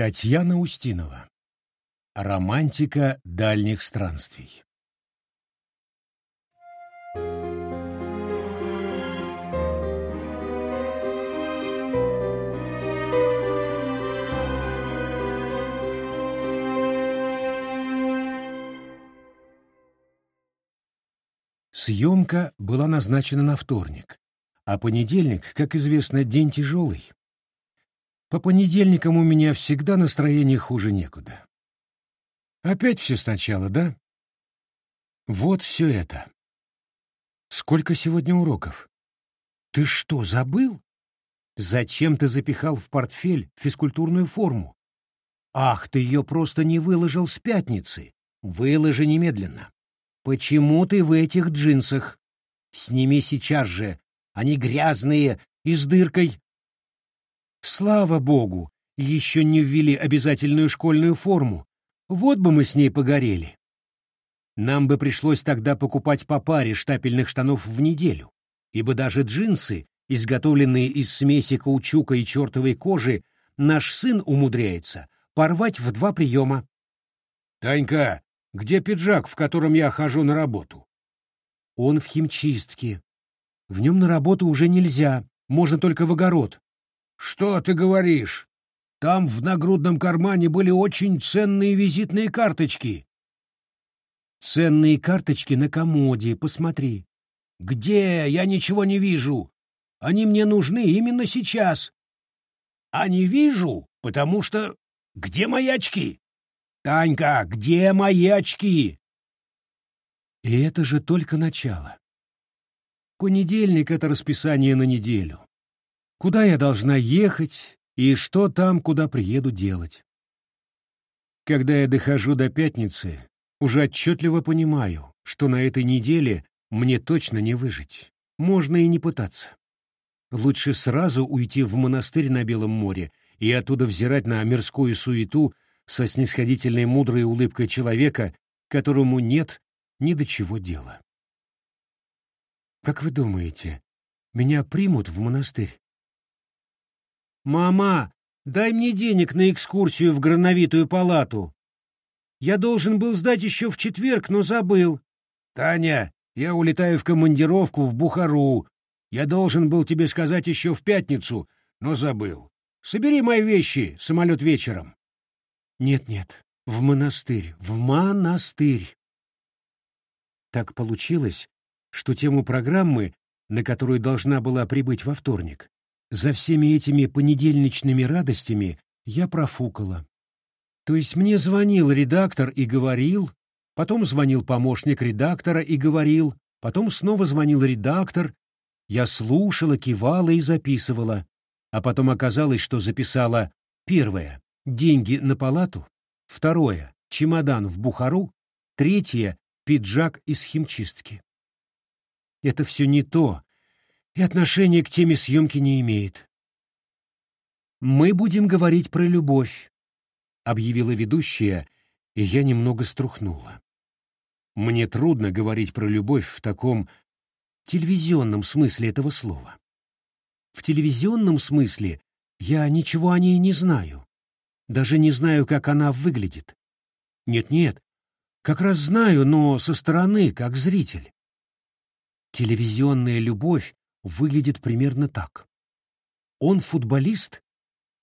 Татьяна Устинова. Романтика дальних странствий. Съемка была назначена на вторник, а понедельник, как известно, день тяжелый. По понедельникам у меня всегда настроение хуже некуда. Опять все сначала, да? Вот все это. Сколько сегодня уроков? Ты что, забыл? Зачем ты запихал в портфель физкультурную форму? Ах, ты ее просто не выложил с пятницы. Выложи немедленно. Почему ты в этих джинсах? Сними сейчас же. Они грязные и с дыркой. Слава богу, еще не ввели обязательную школьную форму. Вот бы мы с ней погорели. Нам бы пришлось тогда покупать по паре штапельных штанов в неделю, ибо даже джинсы, изготовленные из смеси каучука и чертовой кожи, наш сын умудряется порвать в два приема. «Танька, где пиджак, в котором я хожу на работу?» «Он в химчистке. В нем на работу уже нельзя, можно только в огород. «Что ты говоришь? Там в нагрудном кармане были очень ценные визитные карточки». «Ценные карточки на комоде, посмотри». «Где? Я ничего не вижу. Они мне нужны именно сейчас». «А не вижу, потому что... Где мои очки?» «Танька, где мои очки?» И это же только начало. Понедельник — это расписание на неделю куда я должна ехать и что там, куда приеду делать. Когда я дохожу до пятницы, уже отчетливо понимаю, что на этой неделе мне точно не выжить. Можно и не пытаться. Лучше сразу уйти в монастырь на Белом море и оттуда взирать на мирскую суету со снисходительной мудрой улыбкой человека, которому нет ни до чего дела. Как вы думаете, меня примут в монастырь? «Мама, дай мне денег на экскурсию в Грановитую палату. Я должен был сдать еще в четверг, но забыл». «Таня, я улетаю в командировку в Бухару. Я должен был тебе сказать еще в пятницу, но забыл. Собери мои вещи, самолет вечером». «Нет-нет, в монастырь, в монастырь». Так получилось, что тему программы, на которую должна была прибыть во вторник, за всеми этими понедельничными радостями я профукала. То есть мне звонил редактор и говорил, потом звонил помощник редактора и говорил, потом снова звонил редактор, я слушала, кивала и записывала, а потом оказалось, что записала первое — деньги на палату, второе — чемодан в Бухару, третье — пиджак из химчистки. Это все не то, и отношения к теме съемки не имеет. «Мы будем говорить про любовь», — объявила ведущая, и я немного струхнула. Мне трудно говорить про любовь в таком телевизионном смысле этого слова. В телевизионном смысле я ничего о ней не знаю. Даже не знаю, как она выглядит. Нет-нет, как раз знаю, но со стороны, как зритель. Телевизионная любовь выглядит примерно так. Он футболист,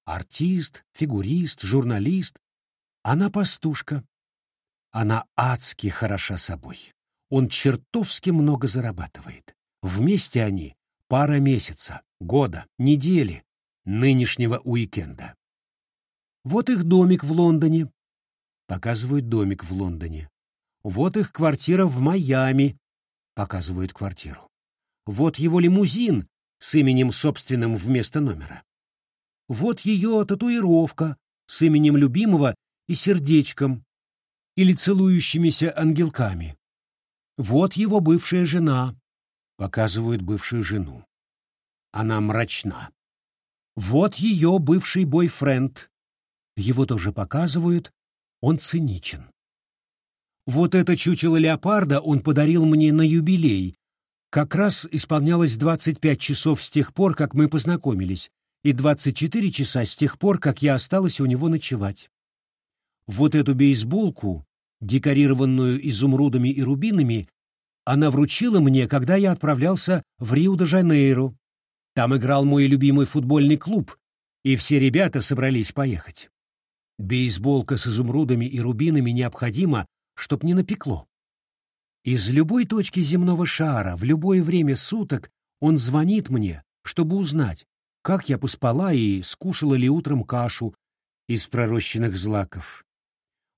артист, фигурист, журналист. Она пастушка. Она адски хороша собой. Он чертовски много зарабатывает. Вместе они пара месяца, года, недели, нынешнего уикенда. Вот их домик в Лондоне. Показывают домик в Лондоне. Вот их квартира в Майами. Показывают квартиру. Вот его лимузин с именем собственным вместо номера. Вот ее татуировка с именем любимого и сердечком, или целующимися ангелками. Вот его бывшая жена. Показывают бывшую жену. Она мрачна. Вот ее бывший бойфренд. Его тоже показывают. Он циничен. Вот это чучело леопарда он подарил мне на юбилей, как раз исполнялось 25 часов с тех пор, как мы познакомились, и 24 часа с тех пор, как я осталась у него ночевать. Вот эту бейсболку, декорированную изумрудами и рубинами, она вручила мне, когда я отправлялся в Рио-де-Жанейро. Там играл мой любимый футбольный клуб, и все ребята собрались поехать. Бейсболка с изумрудами и рубинами необходима, чтоб не напекло. Из любой точки земного шара, в любое время суток он звонит мне, чтобы узнать, как я поспала и скушала ли утром кашу из пророщенных злаков.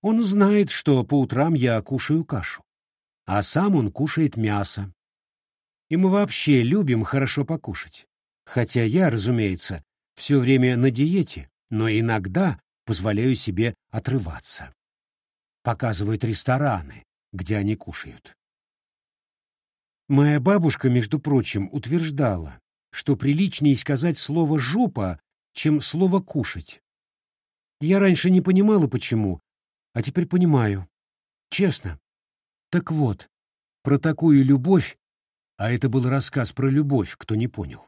Он знает, что по утрам я кушаю кашу, а сам он кушает мясо. И мы вообще любим хорошо покушать. Хотя я, разумеется, все время на диете, но иногда позволяю себе отрываться. Показывают рестораны, где они кушают. Моя бабушка, между прочим, утверждала, что приличнее сказать слово «жопа», чем слово «кушать». Я раньше не понимала, почему, а теперь понимаю. Честно. Так вот, про такую любовь, а это был рассказ про любовь, кто не понял,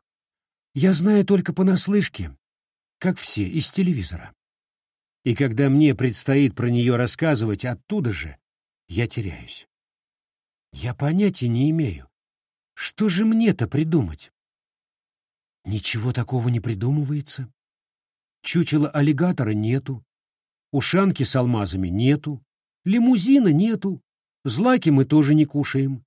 я знаю только понаслышке, как все, из телевизора. И когда мне предстоит про нее рассказывать оттуда же, я теряюсь. Я понятия не имею, что же мне-то придумать? Ничего такого не придумывается. Чучела аллигатора нету, ушанки с алмазами нету, лимузина нету, злаки мы тоже не кушаем.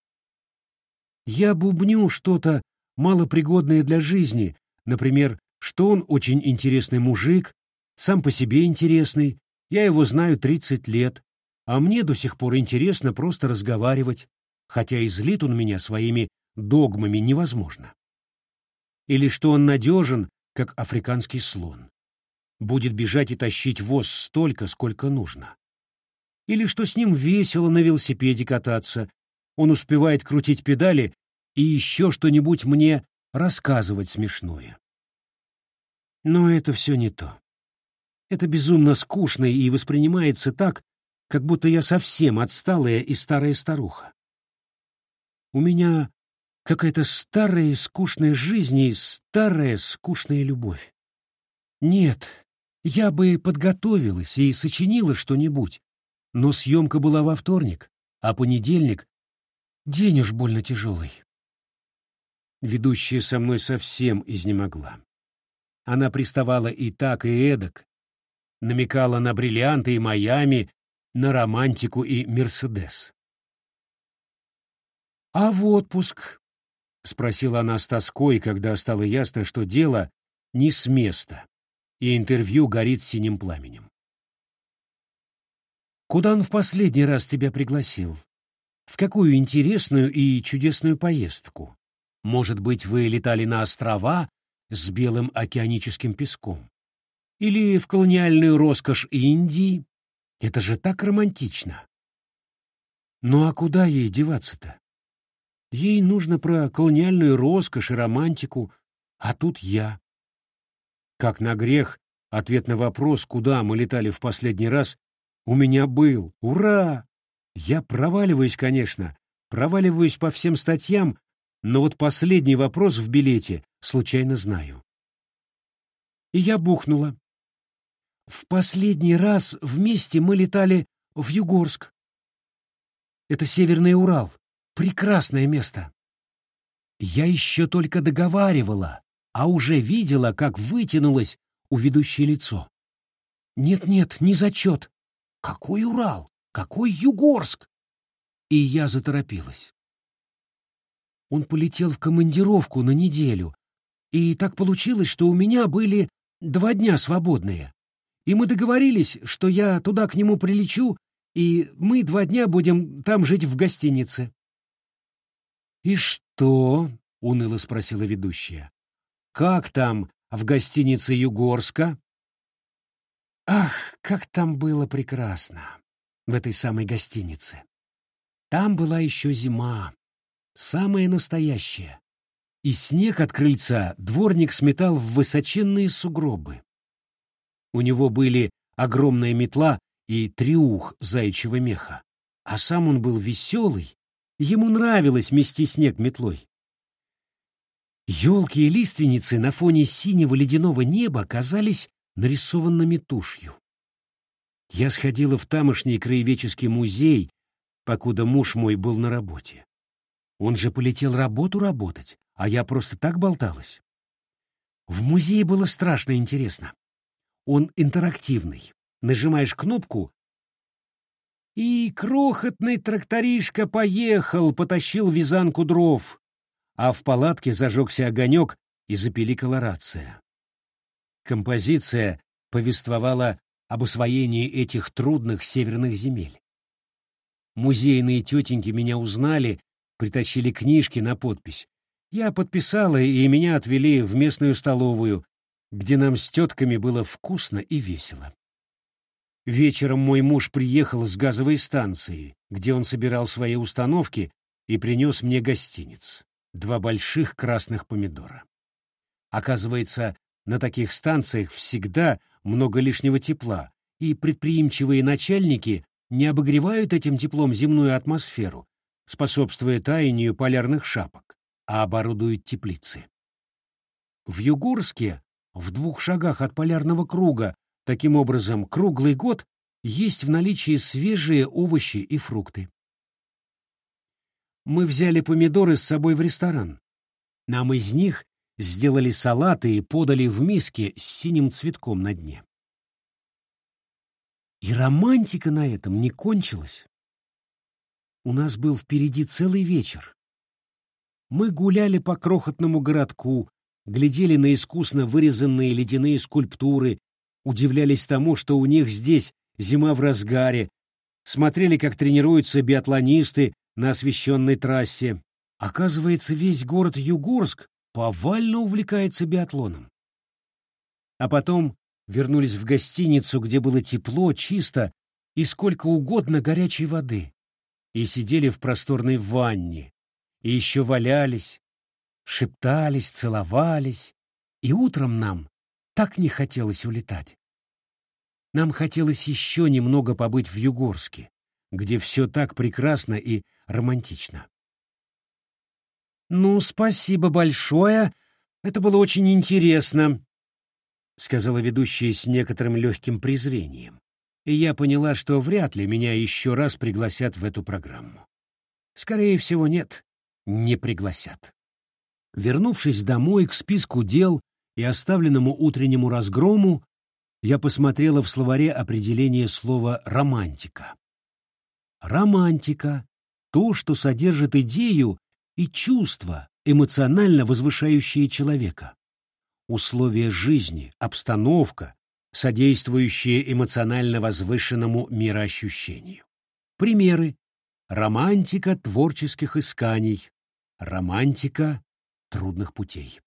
Я бубню что-то малопригодное для жизни, например, что он очень интересный мужик, сам по себе интересный, я его знаю 30 лет, а мне до сих пор интересно просто разговаривать, хотя и злит он меня своими догмами невозможно. Или что он надежен, как африканский слон. Будет бежать и тащить воз столько, сколько нужно. Или что с ним весело на велосипеде кататься, он успевает крутить педали и еще что-нибудь мне рассказывать смешное. Но это все не то. Это безумно скучно и воспринимается так, как будто я совсем отсталая и старая старуха. У меня Какая-то старая и скучная жизнь и старая скучная любовь. Нет, я бы подготовилась и сочинила что-нибудь, но съемка была во вторник, а понедельник — день уж больно тяжелый. Ведущая со мной совсем изнемогла. Она приставала и так, и эдак, намекала на бриллианты и Майами, на романтику и Мерседес. А в отпуск — спросила она с тоской, когда стало ясно, что дело не с места, и интервью горит синим пламенем. «Куда он в последний раз тебя пригласил? В какую интересную и чудесную поездку? Может быть, вы летали на острова с белым океаническим песком? Или в колониальную роскошь Индии? Это же так романтично!» «Ну а куда ей деваться-то? Ей нужно про колониальную роскошь и романтику, а тут я. Как на грех, ответ на вопрос, куда мы летали в последний раз, у меня был. Ура! Я проваливаюсь, конечно, проваливаюсь по всем статьям, но вот последний вопрос в билете случайно знаю. И я бухнула. В последний раз вместе мы летали в Югорск. Это Северный Урал. Прекрасное место. Я еще только договаривала, а уже видела, как вытянулось у ведущей лицо. Нет-нет, не зачет. Какой Урал? Какой Югорск? И я заторопилась. Он полетел в командировку на неделю, и так получилось, что у меня были два дня свободные. И мы договорились, что я туда к нему прилечу, и мы два дня будем там жить в гостинице. «И что?» — уныло спросила ведущая. «Как там в гостинице Югорска?» Ах, как там было прекрасно в этой самой гостинице. Там была еще зима, самая настоящая. И снег от крыльца дворник сметал в высоченные сугробы. У него были огромная метла и триух заячьего меха, а сам он был веселый Ему нравилось мести снег метлой. Елки и лиственницы на фоне синего ледяного неба казались нарисованными тушью. Я сходила в тамошний краеведческий музей, покуда муж мой был на работе. Он же полетел работу работать, а я просто так болталась. В музее было страшно интересно. Он интерактивный. Нажимаешь кнопку, и крохотный тракторишка поехал, потащил вязанку дров, а в палатке зажегся огонек и запеликала рация. Композиция повествовала об освоении этих трудных северных земель. Музейные тетеньки меня узнали, притащили книжки на подпись. Я подписала, и меня отвели в местную столовую, где нам с тетками было вкусно и весело. Вечером мой муж приехал с газовой станции, где он собирал свои установки, и принес мне гостиниц. Два больших красных помидора. Оказывается, на таких станциях всегда много лишнего тепла, и предприимчивые начальники не обогревают этим теплом земную атмосферу, способствуя таянию полярных шапок, а оборудуют теплицы. В Югорске, в двух шагах от полярного круга, Таким образом, круглый год есть в наличии свежие овощи и фрукты. Мы взяли помидоры с собой в ресторан. Нам из них сделали салаты и подали в миске с синим цветком на дне. И романтика на этом не кончилась. У нас был впереди целый вечер. Мы гуляли по крохотному городку, глядели на искусно вырезанные ледяные скульптуры удивлялись тому, что у них здесь зима в разгаре, смотрели, как тренируются биатлонисты на освещенной трассе. Оказывается, весь город Югорск повально увлекается биатлоном. А потом вернулись в гостиницу, где было тепло, чисто и сколько угодно горячей воды, и сидели в просторной ванне, и еще валялись, шептались, целовались, и утром нам так не хотелось улетать. Нам хотелось еще немного побыть в Югорске, где все так прекрасно и романтично. «Ну, спасибо большое. Это было очень интересно», — сказала ведущая с некоторым легким презрением. И я поняла, что вряд ли меня еще раз пригласят в эту программу. Скорее всего, нет, не пригласят. Вернувшись домой к списку дел, и оставленному утреннему разгрому я посмотрела в словаре определение слова «романтика». Романтика — то, что содержит идею и чувства, эмоционально возвышающие человека. Условия жизни, обстановка, содействующие эмоционально возвышенному мироощущению. Примеры. Романтика творческих исканий. Романтика трудных путей.